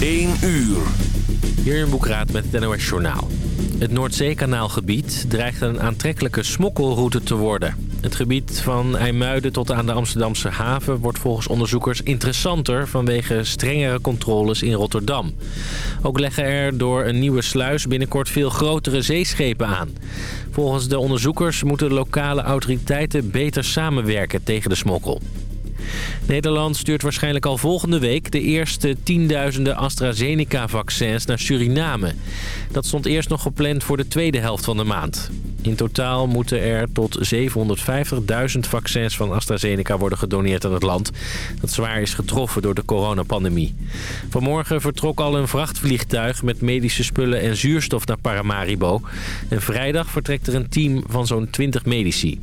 1 uur. Hier in Boekraad met het NOS Journaal. Het Noordzeekanaalgebied dreigt een aantrekkelijke smokkelroute te worden. Het gebied van IJmuiden tot aan de Amsterdamse haven wordt volgens onderzoekers interessanter vanwege strengere controles in Rotterdam. Ook leggen er door een nieuwe sluis binnenkort veel grotere zeeschepen aan. Volgens de onderzoekers moeten lokale autoriteiten beter samenwerken tegen de smokkel. Nederland stuurt waarschijnlijk al volgende week de eerste tienduizenden AstraZeneca-vaccins naar Suriname. Dat stond eerst nog gepland voor de tweede helft van de maand. In totaal moeten er tot 750.000 vaccins van AstraZeneca worden gedoneerd aan het land... dat zwaar is getroffen door de coronapandemie. Vanmorgen vertrok al een vrachtvliegtuig met medische spullen en zuurstof naar Paramaribo. En vrijdag vertrekt er een team van zo'n 20 medici.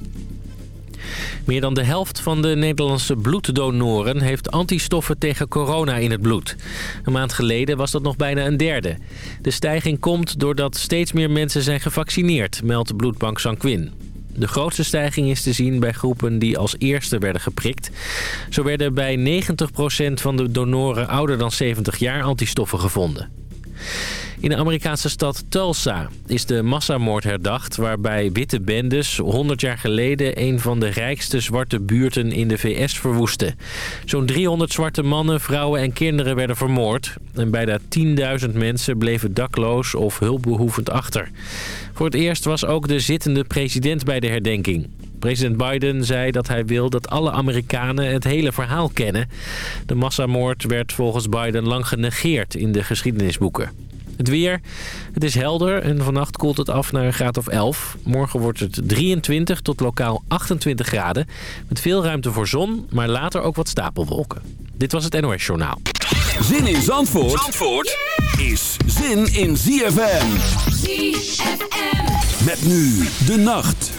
Meer dan de helft van de Nederlandse bloeddonoren heeft antistoffen tegen corona in het bloed. Een maand geleden was dat nog bijna een derde. De stijging komt doordat steeds meer mensen zijn gevaccineerd, meldt bloedbank Sanquin. De grootste stijging is te zien bij groepen die als eerste werden geprikt. Zo werden bij 90% van de donoren ouder dan 70 jaar antistoffen gevonden. In de Amerikaanse stad Tulsa is de massamoord herdacht... waarbij witte bendes 100 jaar geleden... een van de rijkste zwarte buurten in de VS verwoesten. Zo'n 300 zwarte mannen, vrouwen en kinderen werden vermoord... en bijna 10.000 mensen bleven dakloos of hulpbehoevend achter. Voor het eerst was ook de zittende president bij de herdenking. President Biden zei dat hij wil dat alle Amerikanen het hele verhaal kennen. De massamoord werd volgens Biden lang genegeerd in de geschiedenisboeken. Het weer. Het is helder en vannacht koelt het af naar een graad of 11. Morgen wordt het 23 tot lokaal 28 graden. Met veel ruimte voor zon, maar later ook wat stapelwolken. Dit was het NOS Journaal. Zin in Zandvoort, Zandvoort is zin in ZFM. ZFM. Met nu de nacht.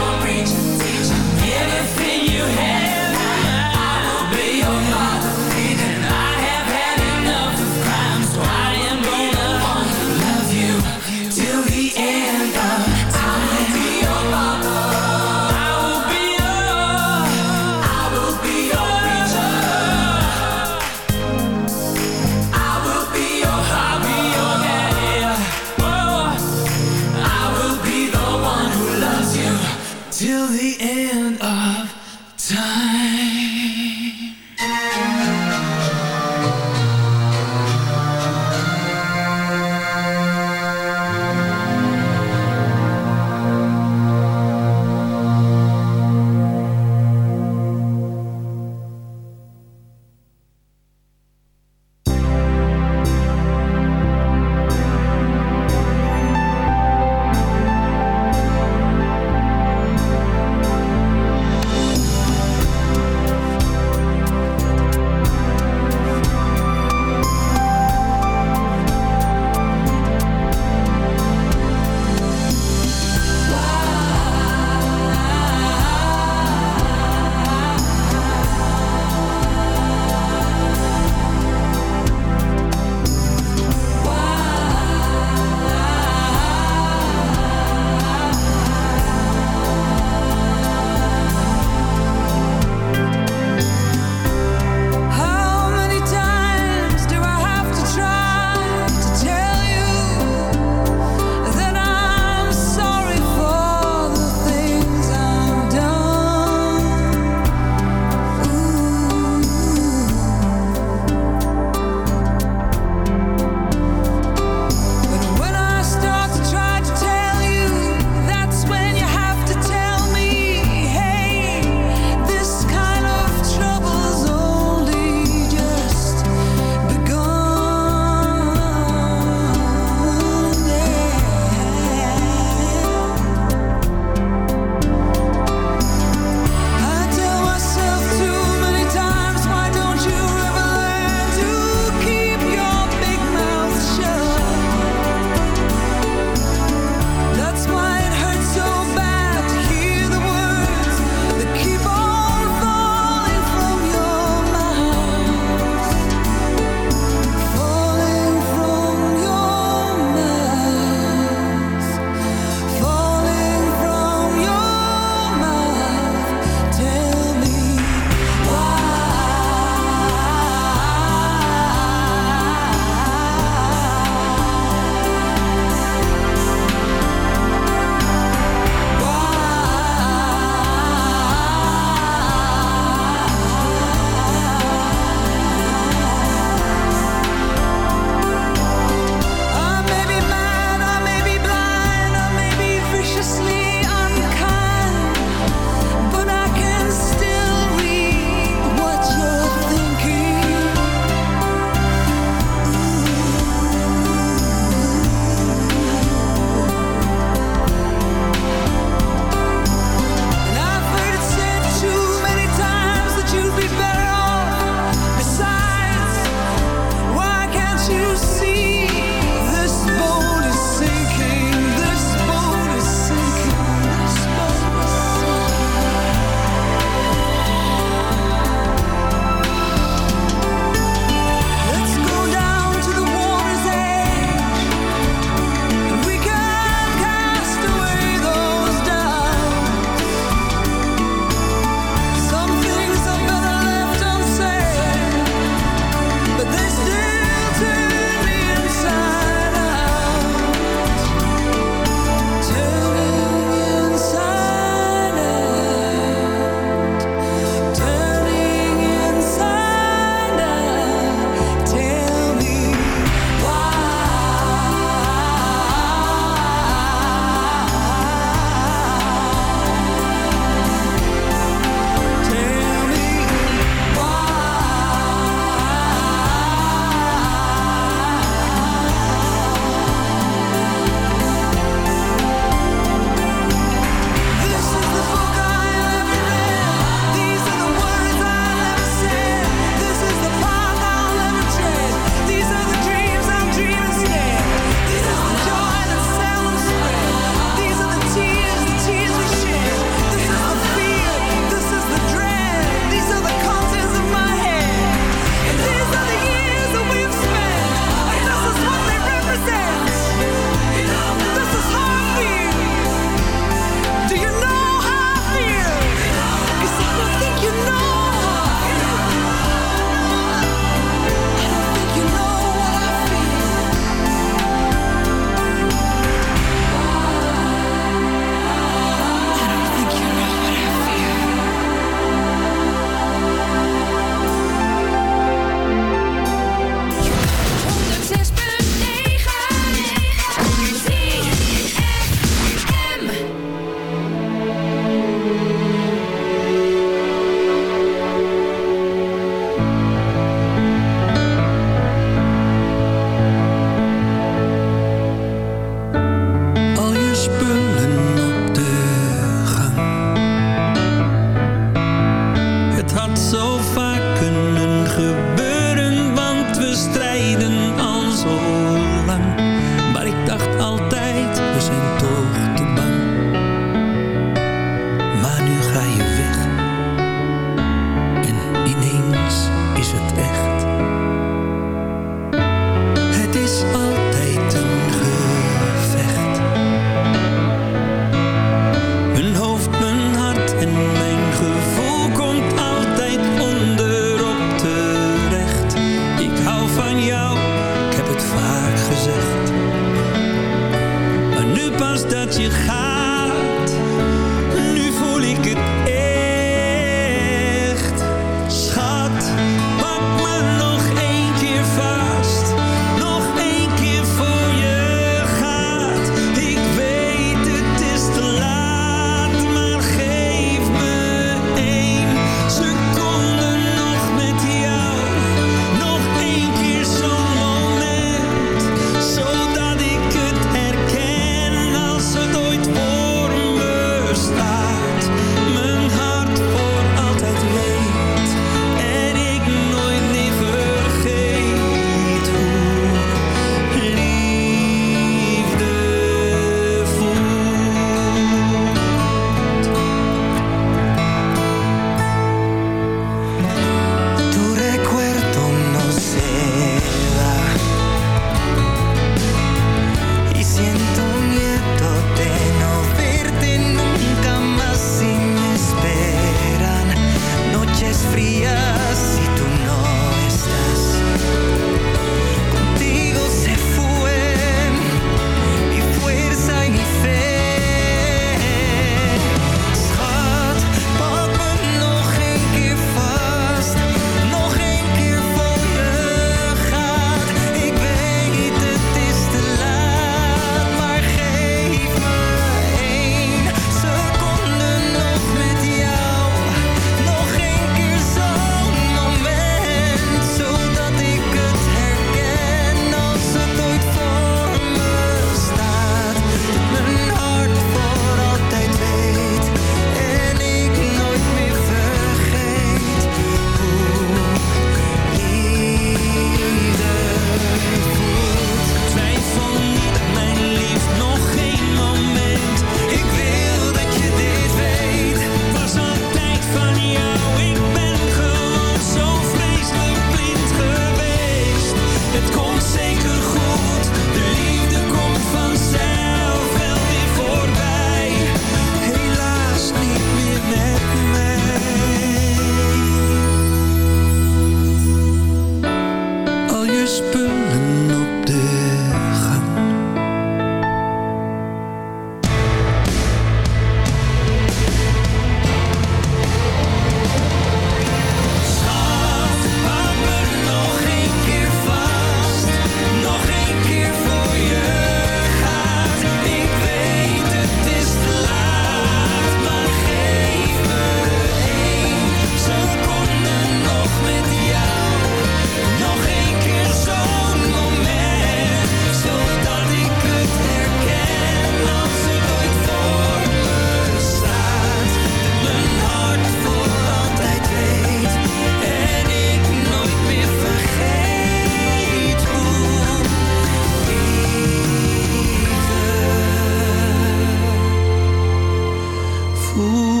Ooh.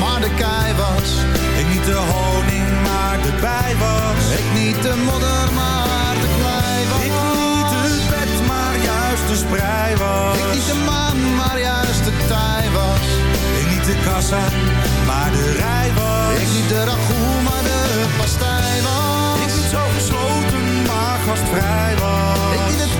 maar de kei was. Ik niet de honing, maar de bij was. Ik niet de modder, maar de klei was. Ik niet het bed, maar juist de sprei was. Ik niet de maan, maar juist de tij was. Ik niet de kassa, maar de rij was. Ik niet de ragout, maar de pastij was. Ik niet zo gesloten, maar gastvrij was. Ik niet het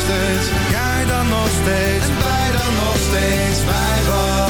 steeds. Jij dan nog steeds. En wij dan nog steeds wij was.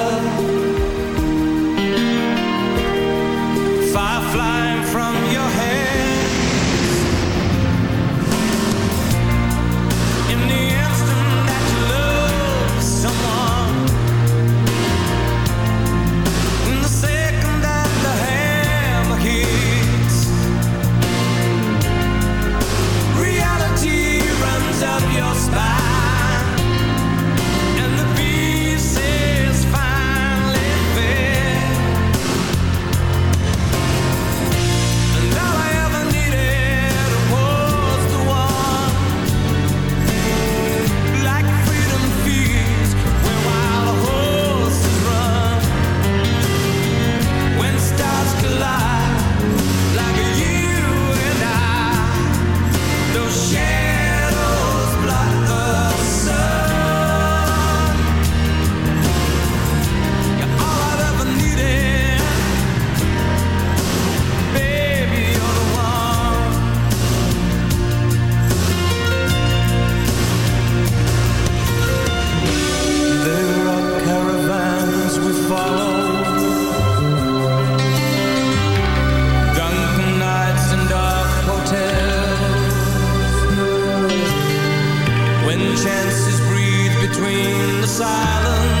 dances breathe between the silence.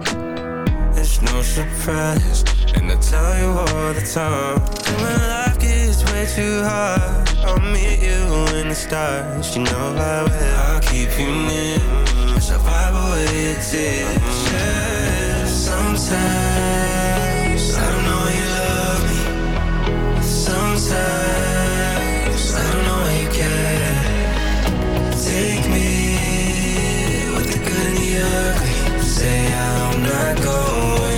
It's no surprise, and I tell you all the time. When life gets way too hard, I'll meet you in the stars. You know I will. I'll keep you near. As I wipe away your tears. Sometimes I don't know you love me. Sometimes I don't know you care. Take me with the good and the ugly. Say I'm not going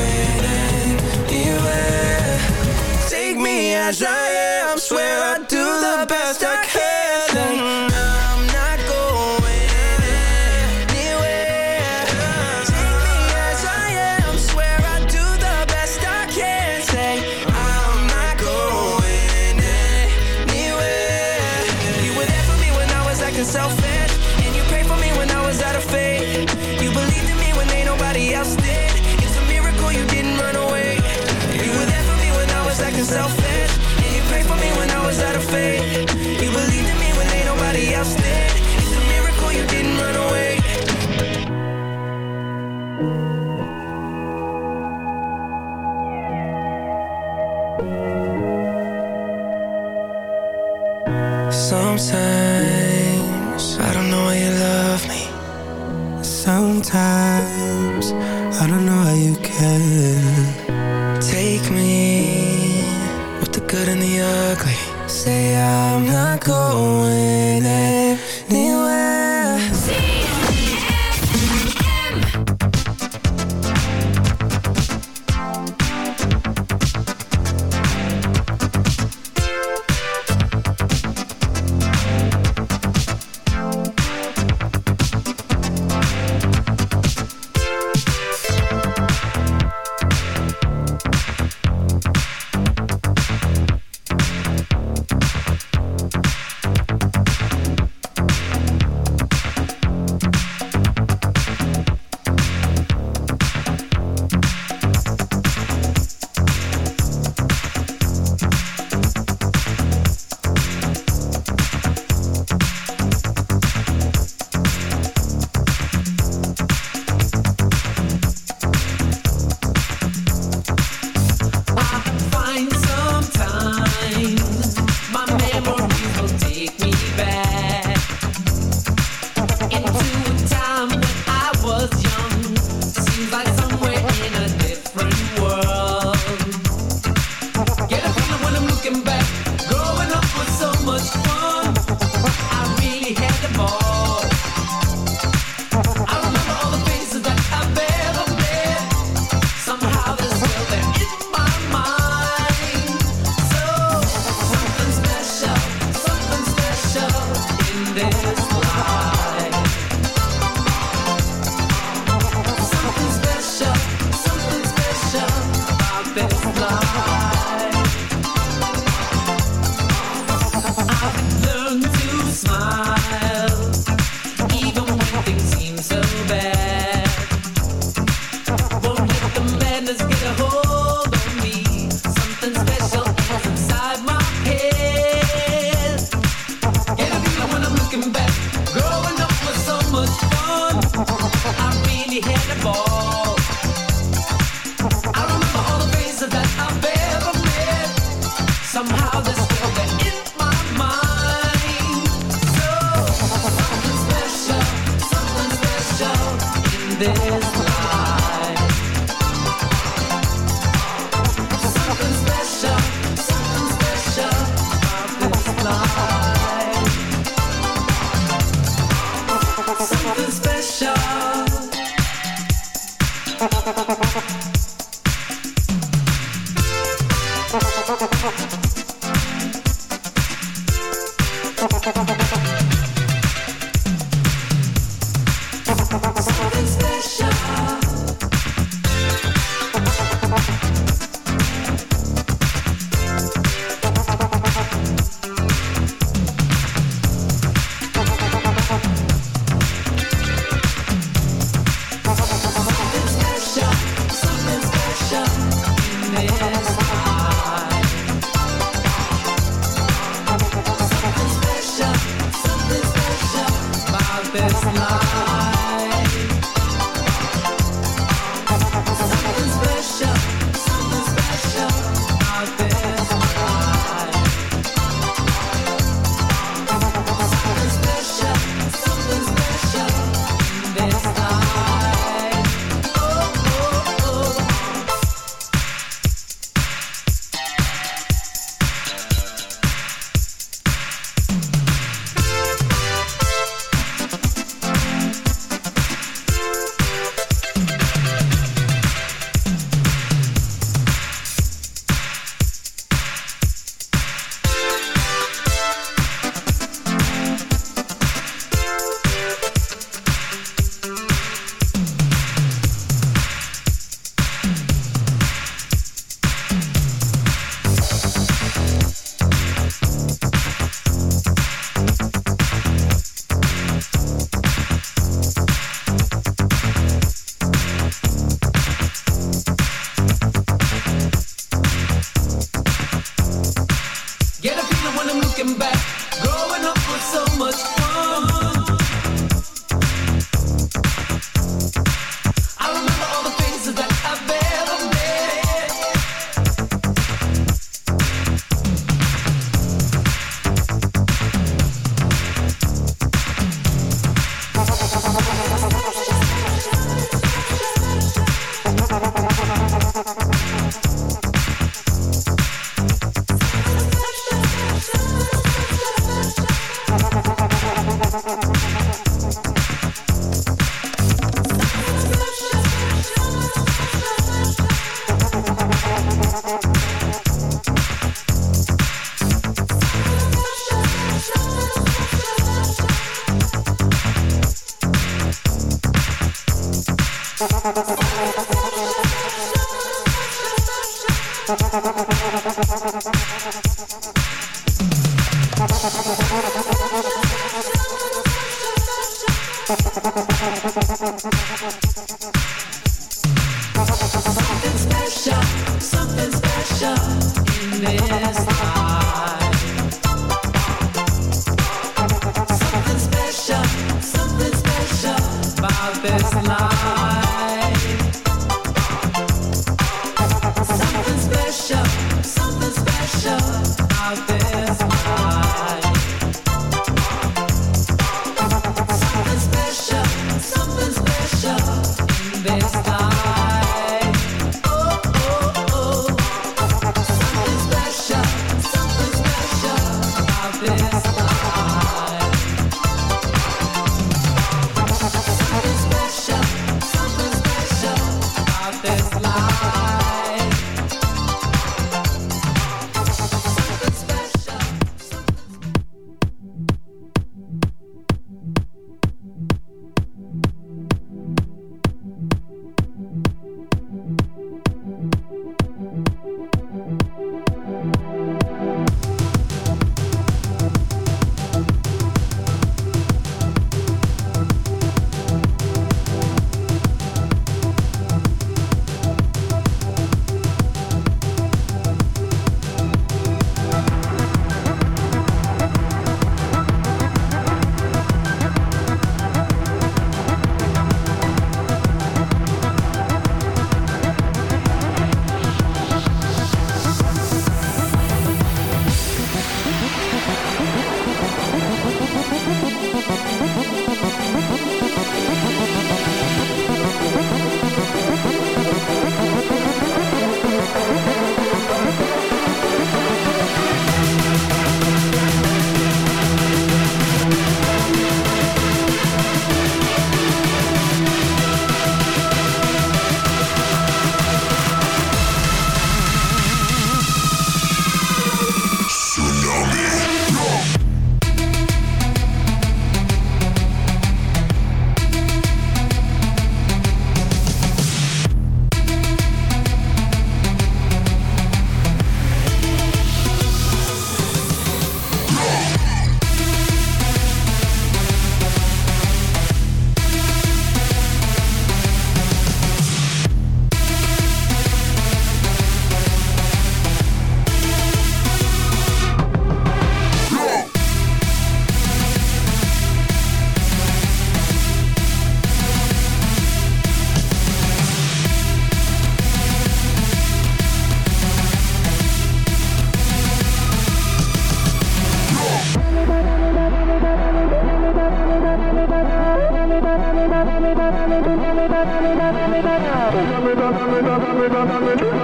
me as I am. Swear I do the best I can. Say I'm not going anywhere. Take me as I am. Swear I do the best I can. Say I'm not going anywhere. You were there for me when I was acting selfish, and you prayed for me when I was out of faith. You believed in me when ain't nobody else did. It's a miracle you didn't run away. You were there for me when I was acting selfish, was out of faith. You believed in me when ain't nobody else did.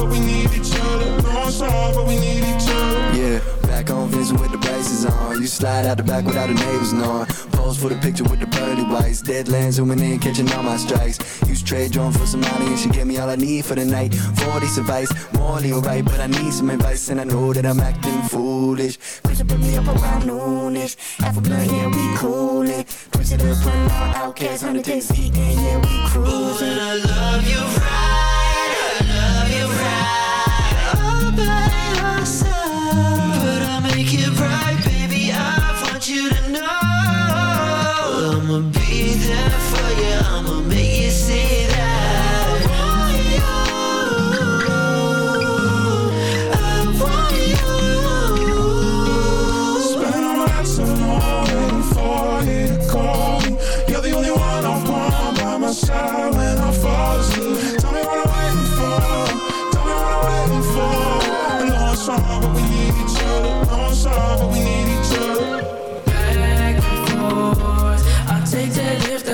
but we need each other. Going slow, but we need each other. Yeah. Back on Vincent with the braces on. You slide out the back without the neighbors knowing. Pose for the picture with the pearly whites. Deadlands zooming in, catching all my strikes. Use trade drone for some money and she gave me all I need for the night. 40 advice, morally right, but I need some advice and I know that I'm acting foolish. Push put me up around noonish. Alpha blood, yeah, we coolin'. Push it up, run out, outcast, 100 days, yeah, we cruising. Ooh, I love you,